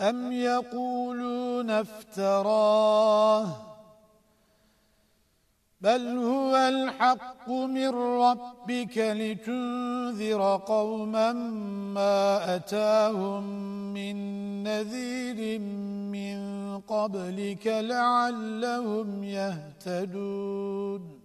أَمْ يَقُولُونَ افْتَرَاهُ بَلْ هُوَ الْحَقُّ مِنْ رَبِّكَ لِتُنذِرَ قَوْمًا مَا أَتَاهُمْ مِنْ نَذِيرٍ مِنْ قَبْلِكَ لَعَلَّهُمْ يَهْتَدُونَ